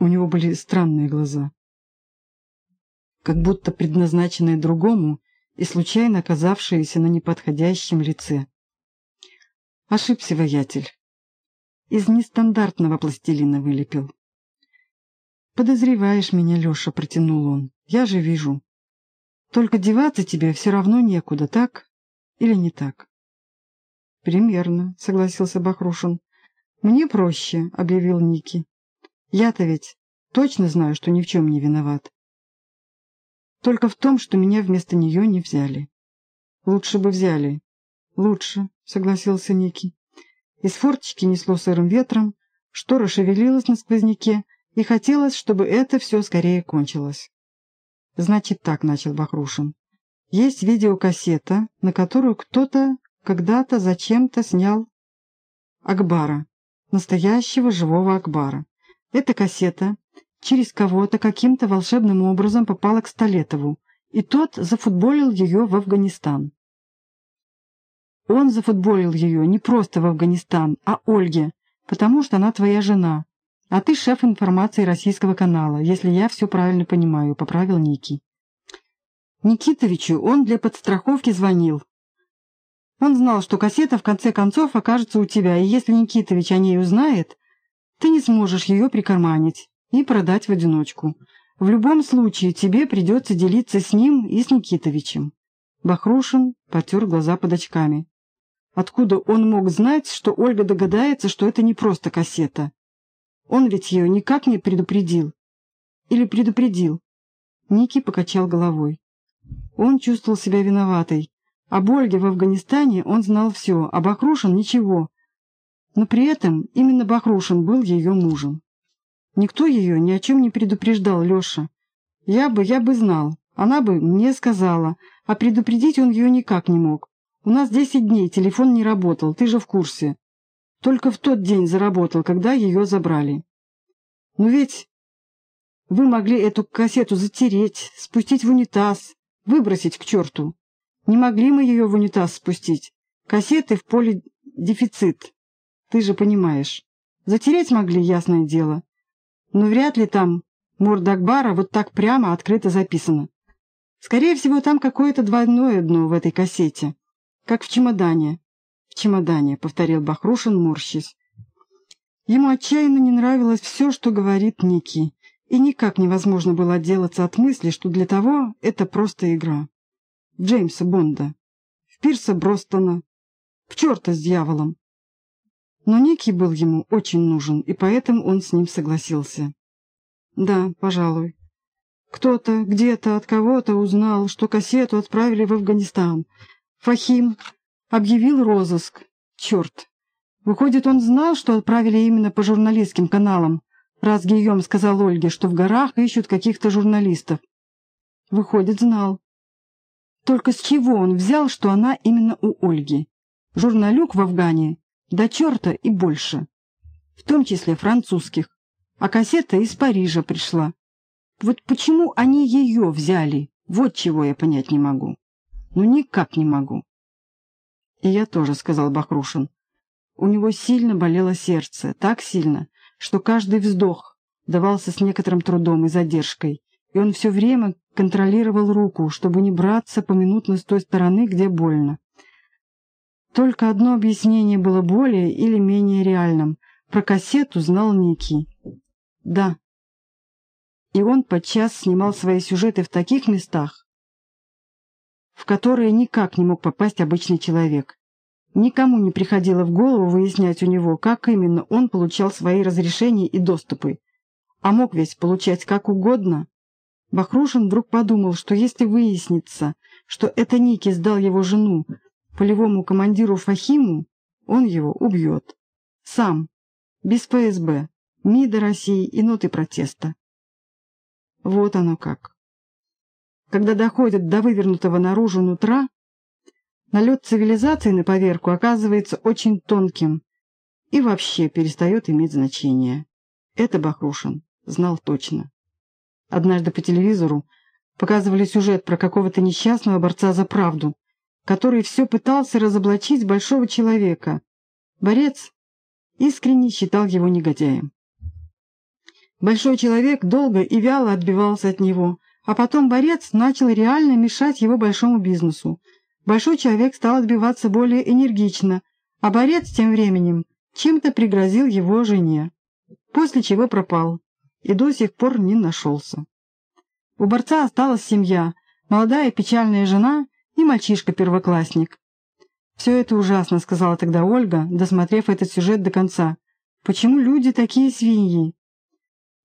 У него были странные глаза, как будто предназначенные другому и случайно оказавшиеся на неподходящем лице. Ошибся воятель. Из нестандартного пластилина вылепил. «Подозреваешь меня, Леша», — протянул он. «Я же вижу. Только деваться тебе все равно некуда, так или не так?» «Примерно», — согласился Бахрушин. «Мне проще», — объявил Ники. «Я-то ведь точно знаю, что ни в чем не виноват. Только в том, что меня вместо нее не взяли. Лучше бы взяли. Лучше, согласился Ники. Из форточки несло сырым ветром, штора шевелилась на сквозняке, и хотелось, чтобы это все скорее кончилось. Значит так, начал Бахрушин. Есть видеокассета, на которую кто-то когда-то зачем-то снял Акбара, настоящего живого Акбара. Эта кассета через кого-то каким-то волшебным образом попала к Столетову, и тот зафутболил ее в Афганистан. Он зафутболил ее не просто в Афганистан, а Ольге, потому что она твоя жена, а ты шеф информации российского канала, если я все правильно понимаю, поправил Ники. Никитовичу он для подстраховки звонил. Он знал, что кассета в конце концов окажется у тебя, и если Никитович о ней узнает, ты не сможешь ее прикарманить и продать в одиночку. В любом случае тебе придется делиться с ним и с Никитовичем. Бахрушин потер глаза под очками. Откуда он мог знать, что Ольга догадается, что это не просто кассета? Он ведь ее никак не предупредил. Или предупредил? Ники покачал головой. Он чувствовал себя виноватой. Об Ольге в Афганистане он знал все, а Бахрушин — ничего. Но при этом именно Бахрушин был ее мужем. Никто ее ни о чем не предупреждал, Леша. Я бы, я бы знал. Она бы мне сказала, а предупредить он ее никак не мог. У нас десять дней телефон не работал, ты же в курсе. Только в тот день заработал, когда ее забрали. Но ведь вы могли эту кассету затереть, спустить в унитаз, выбросить к черту. Не могли мы ее в унитаз спустить. Кассеты в поле дефицит. Ты же понимаешь. Затереть могли, ясное дело. Но вряд ли там морда Акбара вот так прямо открыто записана. Скорее всего, там какое-то двойное дно в этой кассете. Как в чемодане. В чемодане, повторил Бахрушин, морщись. Ему отчаянно не нравилось все, что говорит Ники, и никак невозможно было отделаться от мысли, что для того это просто игра. В Джеймса Бонда, в Пирса Бростона, в черта с дьяволом. Но Ники был ему очень нужен, и поэтому он с ним согласился. Да, пожалуй. Кто-то где-то от кого-то узнал, что кассету отправили в Афганистан. Фахим объявил розыск. Черт. Выходит, он знал, что отправили именно по журналистским каналам, раз Гийом сказал Ольге, что в горах ищут каких-то журналистов. Выходит, знал. Только с чего он взял, что она именно у Ольги? Журналюк в Афгане до черта и больше. В том числе французских. А кассета из Парижа пришла. Вот почему они ее взяли, вот чего я понять не могу. Ну, никак не могу. И я тоже, — сказал Бахрушин. У него сильно болело сердце, так сильно, что каждый вздох давался с некоторым трудом и задержкой, и он все время контролировал руку, чтобы не браться поминутно с той стороны, где больно. Только одно объяснение было более или менее реальным. Про кассету знал Ники. Да. И он подчас снимал свои сюжеты в таких местах, в которые никак не мог попасть обычный человек. Никому не приходило в голову выяснять у него, как именно он получал свои разрешения и доступы. А мог ведь получать как угодно. Бахрушин вдруг подумал, что если выяснится, что это Ники сдал его жену, полевому командиру Фахиму, он его убьет. Сам, без ФСБ, МИДа России и ноты протеста. Вот оно как. Когда доходит до вывернутого наружу нутра, налет цивилизации на поверку оказывается очень тонким и вообще перестает иметь значение. Это Бахрушин знал точно. Однажды по телевизору показывали сюжет про какого-то несчастного борца за правду, который все пытался разоблачить большого человека. Борец искренне считал его негодяем. Большой человек долго и вяло отбивался от него, а потом борец начал реально мешать его большому бизнесу. Большой человек стал отбиваться более энергично, а борец тем временем чем-то пригрозил его жене, после чего пропал и до сих пор не нашелся. У борца осталась семья, молодая печальная жена и мальчишка-первоклассник. «Все это ужасно», — сказала тогда Ольга, досмотрев этот сюжет до конца. «Почему люди такие свиньи?»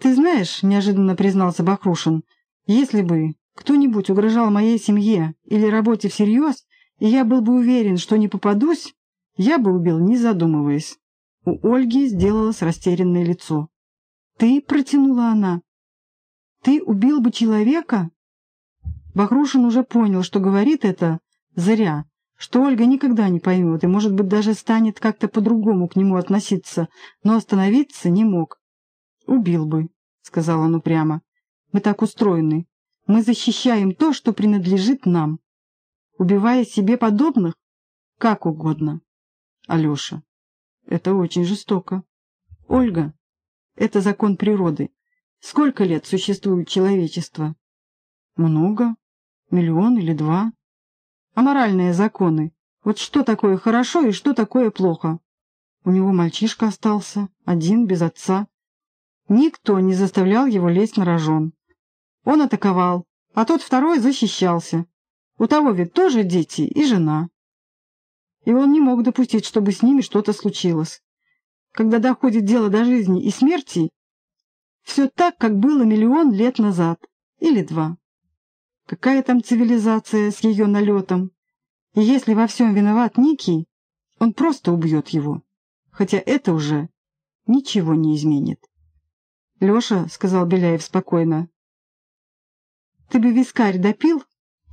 «Ты знаешь», — неожиданно признался Бахрушин, «если бы кто-нибудь угрожал моей семье или работе всерьез, и я был бы уверен, что не попадусь, я бы убил, не задумываясь». У Ольги сделалось растерянное лицо. «Ты?» — протянула она. «Ты убил бы человека?» Бахрушин уже понял, что говорит это зря, что Ольга никогда не поймет и, может быть, даже станет как-то по-другому к нему относиться, но остановиться не мог. «Убил бы», — сказал он упрямо. «Мы так устроены. Мы защищаем то, что принадлежит нам. Убивая себе подобных, как угодно. Алеша, это очень жестоко. Ольга, это закон природы. Сколько лет существует человечество? Много. Миллион или два. А моральные законы? Вот что такое хорошо и что такое плохо? У него мальчишка остался, один, без отца. Никто не заставлял его лезть на рожон. Он атаковал, а тот второй защищался. У того ведь тоже дети и жена. И он не мог допустить, чтобы с ними что-то случилось. Когда доходит дело до жизни и смерти, все так, как было миллион лет назад, или два. Какая там цивилизация с ее налетом? И если во всем виноват Ники, он просто убьет его. Хотя это уже ничего не изменит. «Леша», — сказал Беляев спокойно, — «ты бы вискарь допил,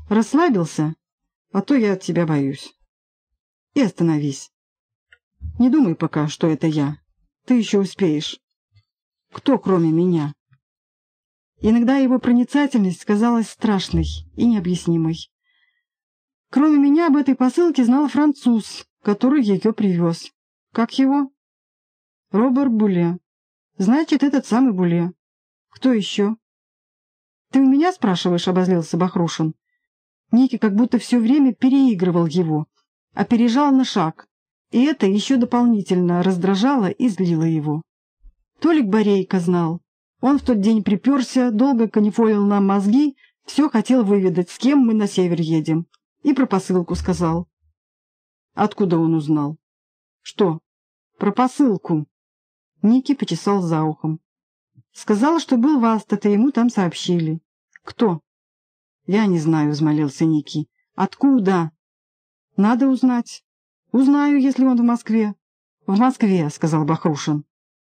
расслабился, а то я от тебя боюсь. И остановись. Не думай пока, что это я. Ты еще успеешь. Кто, кроме меня?» Иногда его проницательность казалась страшной и необъяснимой. Кроме меня об этой посылке знал француз, который ее привез. Как его? Робер Буле. Значит, этот самый Буле. Кто еще? Ты у меня спрашиваешь, обозлился Бахрушин. Ники как будто все время переигрывал его, опережал на шаг, и это еще дополнительно раздражало и злило его. Толик Борейко знал, он в тот день приперся, долго канифолил нам мозги, все хотел выведать, с кем мы на север едем. И про посылку сказал. Откуда он узнал? Что? Про посылку. Ники почесал за ухом. Сказал, что был в Астат, и ему там сообщили. Кто? Я не знаю, взмолился Ники. Откуда? Надо узнать. Узнаю, если он в Москве. В Москве, сказал Бахрушин.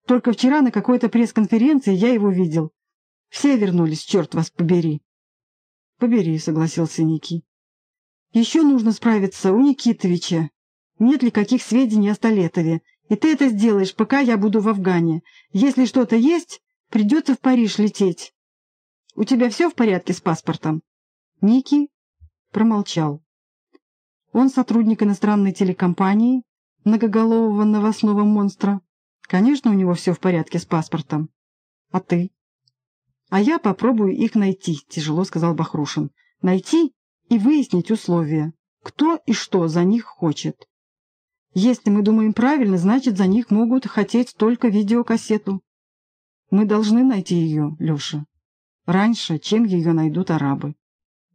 Только вчера на какой-то пресс-конференции я его видел. Все вернулись, черт вас побери. Побери, согласился Ники. Еще нужно справиться у Никитовича. Нет ли каких сведений о Столетове? И ты это сделаешь, пока я буду в Афгане. Если что-то есть, придется в Париж лететь. У тебя все в порядке с паспортом? Ники промолчал. Он сотрудник иностранной телекомпании, многоголового новостного монстра. Конечно, у него все в порядке с паспортом. А ты? А я попробую их найти, тяжело сказал Бахрушин. Найти и выяснить условия. Кто и что за них хочет. Если мы думаем правильно, значит, за них могут хотеть только видеокассету. Мы должны найти ее, Леша. Раньше, чем ее найдут арабы.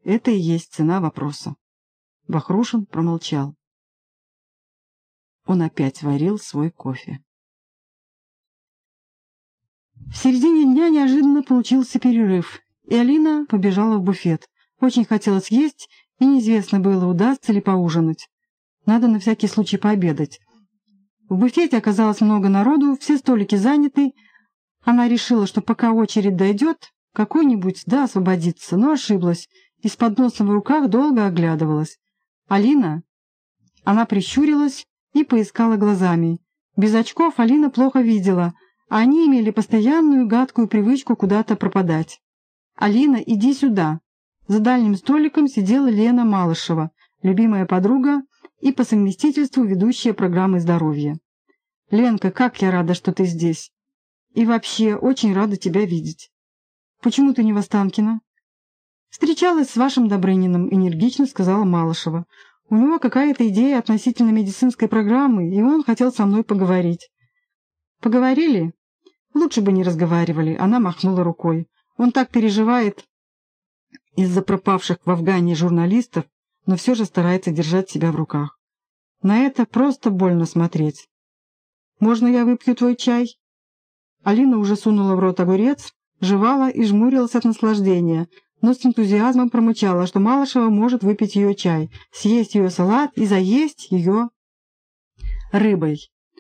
Это и есть цена вопроса. Бахрушин промолчал. Он опять варил свой кофе. В середине дня неожиданно получился перерыв, и Алина побежала в буфет. Очень хотелось есть, и неизвестно было, удастся ли поужинать. Надо на всякий случай пообедать. В буфете оказалось много народу, все столики заняты. Она решила, что пока очередь дойдет, какой-нибудь да освободится, но ошиблась и с подносом в руках долго оглядывалась. «Алина?» Она прищурилась и поискала глазами. Без очков Алина плохо видела — они имели постоянную гадкую привычку куда-то пропадать. «Алина, иди сюда!» За дальним столиком сидела Лена Малышева, любимая подруга и по совместительству ведущая программы здоровья. «Ленка, как я рада, что ты здесь!» И вообще, очень рада тебя видеть. Почему ты не в Останкино? Встречалась с вашим Добрыниным, энергично сказала Малышева. У него какая-то идея относительно медицинской программы, и он хотел со мной поговорить. Поговорили? Лучше бы не разговаривали, она махнула рукой. Он так переживает из-за пропавших в Афгане журналистов, но все же старается держать себя в руках. На это просто больно смотреть. «Можно я выпью твой чай?» Алина уже сунула в рот огурец, жевала и жмурилась от наслаждения, но с энтузиазмом промычала, что Малышева может выпить ее чай, съесть ее салат и заесть ее рыбой.